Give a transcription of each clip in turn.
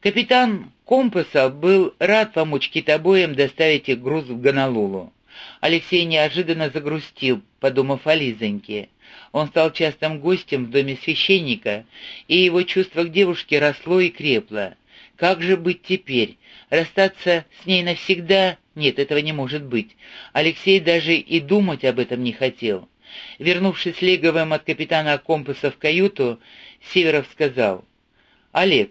Капитан Компаса был рад помочь китобоям доставить их груз в Гонолулу. Алексей неожиданно загрустил, подумав о Лизоньке. Он стал частым гостем в доме священника, и его чувство к девушке росло и крепло. Как же быть теперь? Расстаться с ней навсегда? Нет, этого не может быть. Алексей даже и думать об этом не хотел. Вернувшись леговым от капитана Компаса в каюту, Северов сказал, «Олег,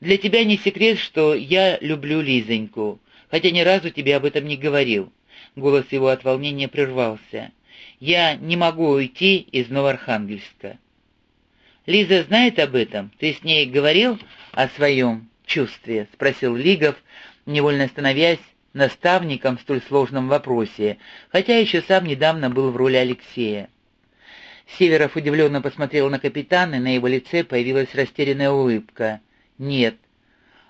для тебя не секрет, что я люблю Лизоньку, хотя ни разу тебе об этом не говорил». Голос его от волнения прервался. «Я не могу уйти из Новоархангельска». «Лиза знает об этом? Ты с ней говорил о своем чувстве?» — спросил Лигов, невольно становясь наставником в столь сложном вопросе, хотя еще сам недавно был в роли Алексея. Северов удивленно посмотрел на капитана, и на его лице появилась растерянная улыбка. «Нет».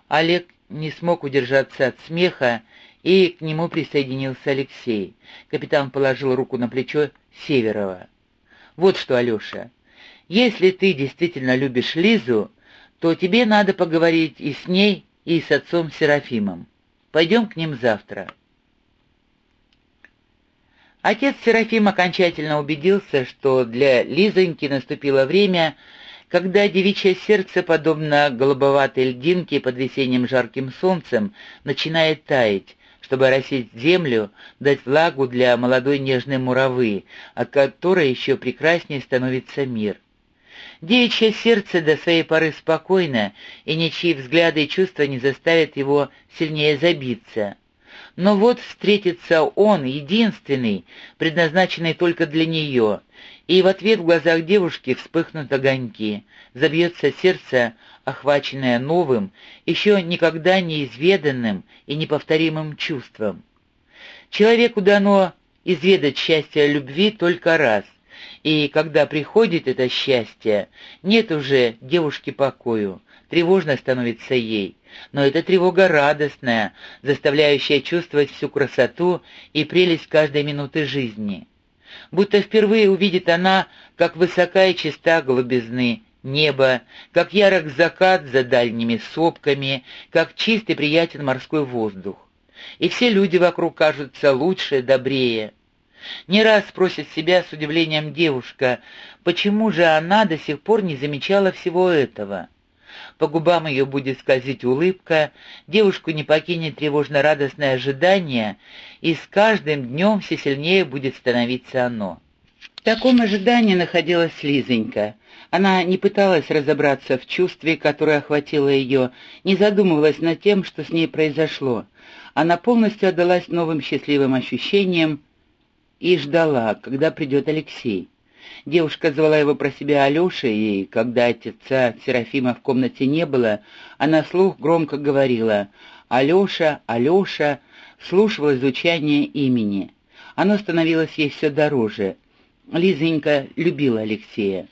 Олег не смог удержаться от смеха, и к нему присоединился Алексей. Капитан положил руку на плечо Северова. «Вот что, Алеша, если ты действительно любишь Лизу, то тебе надо поговорить и с ней, и с отцом Серафимом. Пойдем к ним завтра». Отец Серафим окончательно убедился, что для Лизоньки наступило время, когда девичье сердце, подобно голубоватой льдинке под весенним жарким солнцем, начинает таять, чтобы оросить землю, дать влагу для молодой нежной муравы, от которой еще прекраснее становится мир. Девичье сердце до своей поры спокойно, и ничьи взгляды и чувства не заставят его сильнее забиться. Но вот встретится он, единственный, предназначенный только для нее, и в ответ в глазах девушки вспыхнут огоньки, забьется сердце, охваченное новым, еще никогда неизведанным и неповторимым чувством. Человеку дано изведать счастье любви только раз, и когда приходит это счастье, нет уже девушки покою, тревожно становится ей, но это тревога радостная, заставляющая чувствовать всю красоту и прелесть каждой минуты жизни. Будто впервые увидит она, как высока и чиста голубизны небо, как ярок закат за дальними сопками, как чистый приятен морской воздух. И все люди вокруг кажутся лучше, добрее. Не раз спросит себя с удивлением девушка, почему же она до сих пор не замечала всего этого по губам ее будет скользить улыбка, девушку не покинет тревожно-радостное ожидание, и с каждым днем все сильнее будет становиться оно. В таком ожидании находилась Лизонька. Она не пыталась разобраться в чувстве, которое охватило ее, не задумывалась над тем, что с ней произошло. Она полностью отдалась новым счастливым ощущениям и ждала, когда придет Алексей. Девушка звала его про себя Алеша, и когда отца Серафима в комнате не было, она слух громко говорила «Алеша, Алеша», слушала звучание имени. Оно становилось ей все дороже. Лизонька любила Алексея.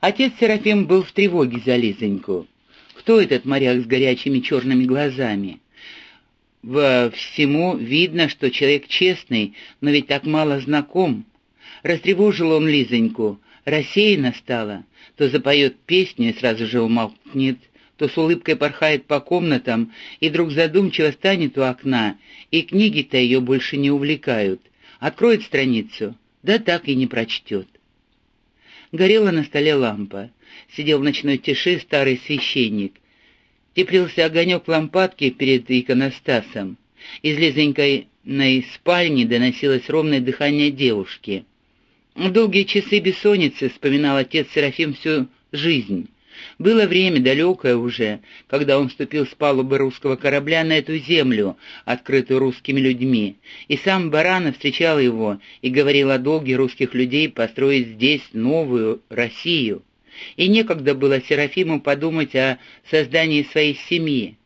Отец Серафим был в тревоге за Лизоньку. Кто этот моряк с горячими черными глазами? Во всему видно, что человек честный, но ведь так мало знаком. Растревожил он Лизоньку, рассеянно стала, то запоет песню и сразу же умолкнет, то с улыбкой порхает по комнатам и вдруг задумчиво станет у окна, и книги-то ее больше не увлекают. Откроет страницу, да так и не прочтет. Горела на столе лампа. Сидел в ночной тиши старый священник. Теплился огонек лампадки перед иконостасом. Из Лизонькой на спальне доносилось ровное дыхание девушки — в долгие часы бессонницы вспоминал отец Серафим всю жизнь. Было время, далекое уже, когда он ступил с палубы русского корабля на эту землю, открытую русскими людьми, и сам Баранов встречал его и говорил о долге русских людей построить здесь новую Россию. И некогда было Серафиму подумать о создании своей семьи.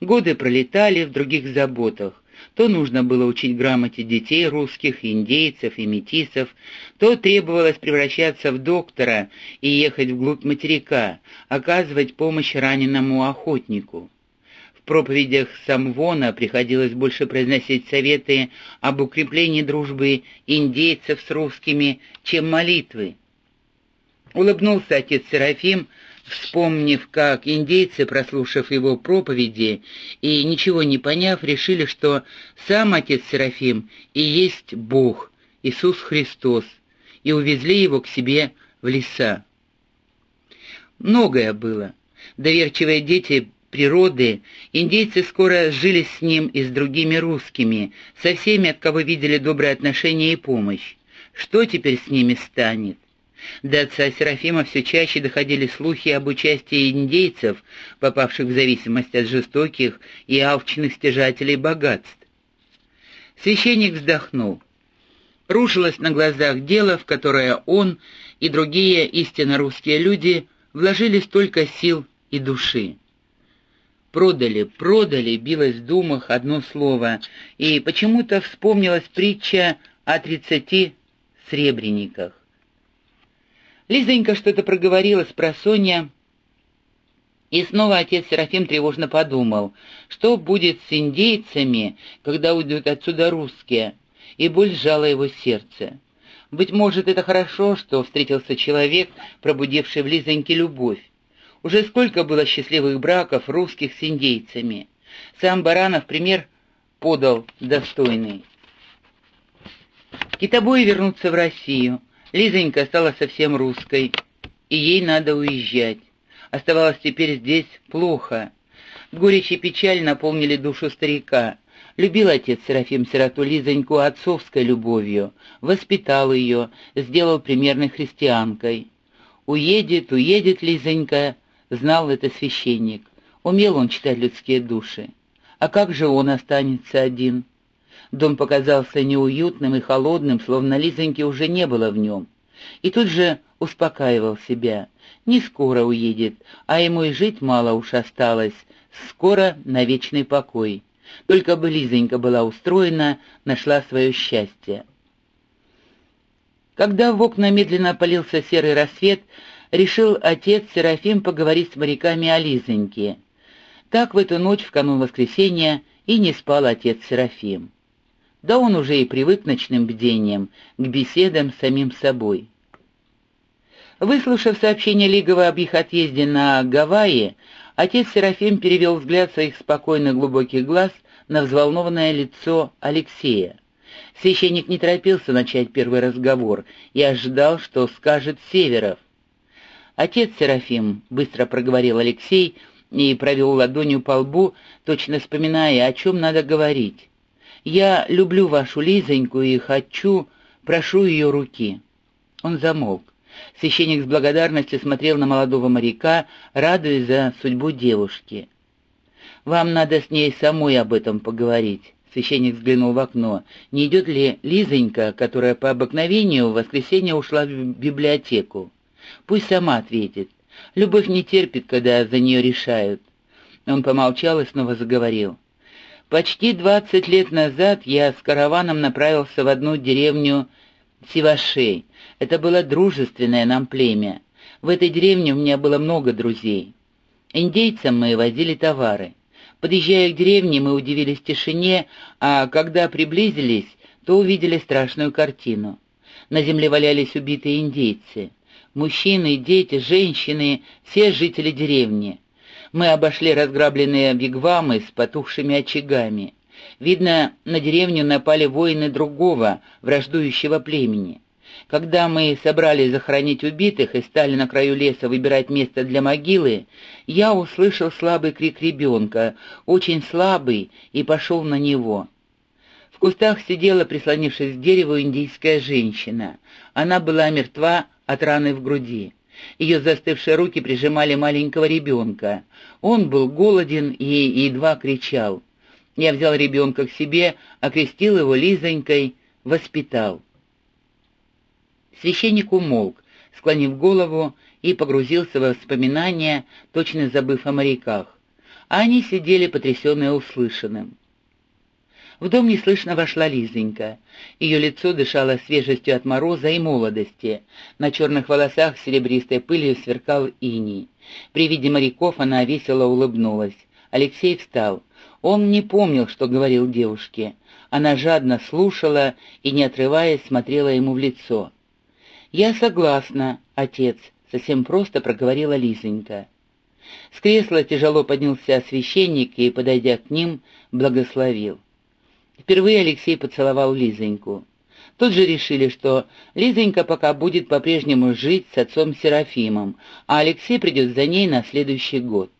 Годы пролетали в других заботах, то нужно было учить грамоте детей русских, индейцев и метисов, то требовалось превращаться в доктора и ехать вглубь материка, оказывать помощь раненому охотнику. В проповедях Самвона приходилось больше произносить советы об укреплении дружбы индейцев с русскими, чем молитвы. Улыбнулся отец Серафим, вспомнив, как индейцы, прослушав его проповеди и ничего не поняв, решили, что сам отец Серафим и есть Бог, Иисус Христос, и увезли его к себе в леса. Многое было. Доверчивые дети природы, индейцы скоро жили с ним и с другими русскими, со всеми, от кого видели доброе отношение и помощь. Что теперь с ними станет? До отца Серафима все чаще доходили слухи об участии индейцев, попавших в зависимость от жестоких и алчных стяжателей богатств. Священник вздохнул. Рушилось на глазах дело, в которое он и другие истинно русские люди вложили столько сил и души. «Продали, продали», — билось в думах одно слово, и почему-то вспомнилась притча о тридцати сребрениках. Лизонька что-то проговорила с просонья, и снова отец Серафим тревожно подумал, что будет с индейцами, когда уйдут отсюда русские, и боль сжала его сердце. Быть может, это хорошо, что встретился человек, пробудивший в Лизоньке любовь. Уже сколько было счастливых браков русских с индейцами. Сам Баранов пример подал достойный. Китобои вернутся в Россию. Лизонька стала совсем русской, и ей надо уезжать. Оставалось теперь здесь плохо. Горечь и печаль наполнили душу старика. Любил отец Серафим сироту Лизоньку отцовской любовью, воспитал ее, сделал примерной христианкой. Уедет, уедет Лизонька, знал это священник. Умел он читать людские души. А как же он останется один? Дом показался неуютным и холодным, словно Лизоньки уже не было в нем. И тут же успокаивал себя. Не скоро уедет, а ему и жить мало уж осталось. Скоро на вечный покой. Только бы Лизонька была устроена, нашла свое счастье. Когда в окна медленно полился серый рассвет, решил отец Серафим поговорить с моряками о Лизоньке. Так в эту ночь, в канун воскресенья, и не спал отец Серафим. Да он уже и привык к ночным бдениям, к беседам с самим собой. Выслушав сообщение Лигова об их отъезде на Гавайи, отец Серафим перевел взгляд своих спокойных глубоких глаз на взволнованное лицо Алексея. Священник не торопился начать первый разговор и ожидал, что скажет Северов. «Отец Серафим», — быстро проговорил Алексей и провел ладонью по лбу, точно вспоминая, о чем надо говорить. Я люблю вашу Лизоньку и хочу, прошу ее руки». Он замолк. Священник с благодарностью смотрел на молодого моряка, радуясь за судьбу девушки. «Вам надо с ней самой об этом поговорить». Священник взглянул в окно. «Не идет ли Лизонька, которая по обыкновению в воскресенье ушла в библиотеку? Пусть сама ответит. Любовь не терпит, когда за нее решают». Он помолчал и снова заговорил. Почти двадцать лет назад я с караваном направился в одну деревню Сивашей. Это было дружественное нам племя. В этой деревне у меня было много друзей. Индейцам мы возили товары. Подъезжая к деревне, мы удивились тишине, а когда приблизились, то увидели страшную картину. На земле валялись убитые индейцы. Мужчины, дети, женщины, все жители деревни. Мы обошли разграбленные вигвамы с потухшими очагами. Видно, на деревню напали воины другого, враждующего племени. Когда мы собрались захоронить убитых и стали на краю леса выбирать место для могилы, я услышал слабый крик ребенка, очень слабый, и пошел на него. В кустах сидела, прислонившись к дереву, индийская женщина. Она была мертва от раны в груди. Ее застывшие руки прижимали маленького ребенка. Он был голоден и едва кричал. Я взял ребенка к себе, окрестил его Лизонькой, воспитал. Священник умолк, склонив голову, и погрузился в воспоминания, точно забыв о моряках. А они сидели, потрясенные услышанным. В дом неслышно вошла Лизонька. Ее лицо дышало свежестью от мороза и молодости. На черных волосах серебристой пылью сверкал иней. При виде моряков она весело улыбнулась. Алексей встал. Он не помнил, что говорил девушке. Она жадно слушала и, не отрываясь, смотрела ему в лицо. «Я согласна, отец», — совсем просто проговорила Лизонька. С кресла тяжело поднялся священник и, подойдя к ним, благословил. Впервые Алексей поцеловал Лизоньку. Тут же решили, что Лизонька пока будет по-прежнему жить с отцом Серафимом, а Алексей придет за ней на следующий год.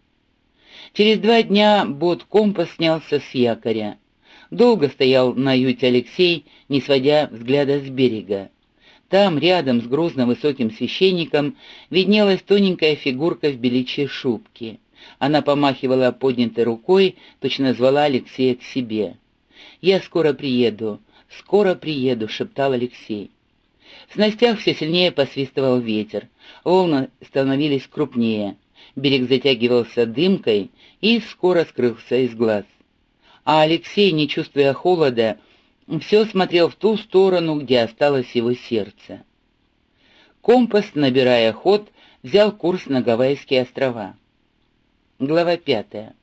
Через два дня бот-компас снялся с якоря. Долго стоял на юте Алексей, не сводя взгляда с берега. Там, рядом с грозно высоким священником, виднелась тоненькая фигурка в беличьей шубке. Она помахивала поднятой рукой, точно звала Алексея к себе. «Я скоро приеду, скоро приеду», — шептал Алексей. В снастях все сильнее посвистывал ветер, волны становились крупнее, берег затягивался дымкой и скоро скрылся из глаз. А Алексей, не чувствуя холода, все смотрел в ту сторону, где осталось его сердце. Компас, набирая ход, взял курс на Гавайские острова. Глава пятая.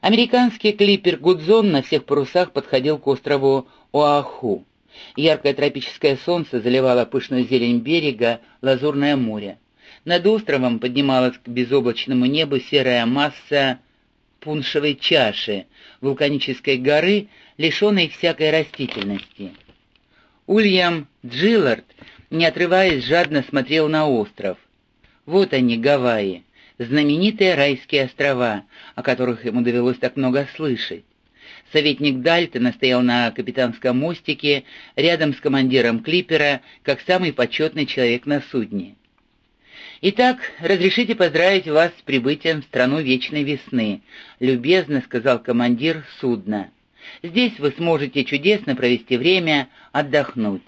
Американский клипер «Гудзон» на всех парусах подходил к острову Оаху. Яркое тропическое солнце заливало пышную зелень берега, лазурное море. Над островом поднималась к безоблачному небу серая масса пуншевой чаши, вулканической горы, лишенной всякой растительности. Ульям Джиллард, не отрываясь, жадно смотрел на остров. Вот они, Гавайи, знаменитые райские острова, о которых ему довелось так много слышать. Советник Дальтона стоял на капитанском мостике рядом с командиром клипера, как самый почетный человек на судне. «Итак, разрешите поздравить вас с прибытием в страну вечной весны», — любезно сказал командир судна. «Здесь вы сможете чудесно провести время, отдохнуть».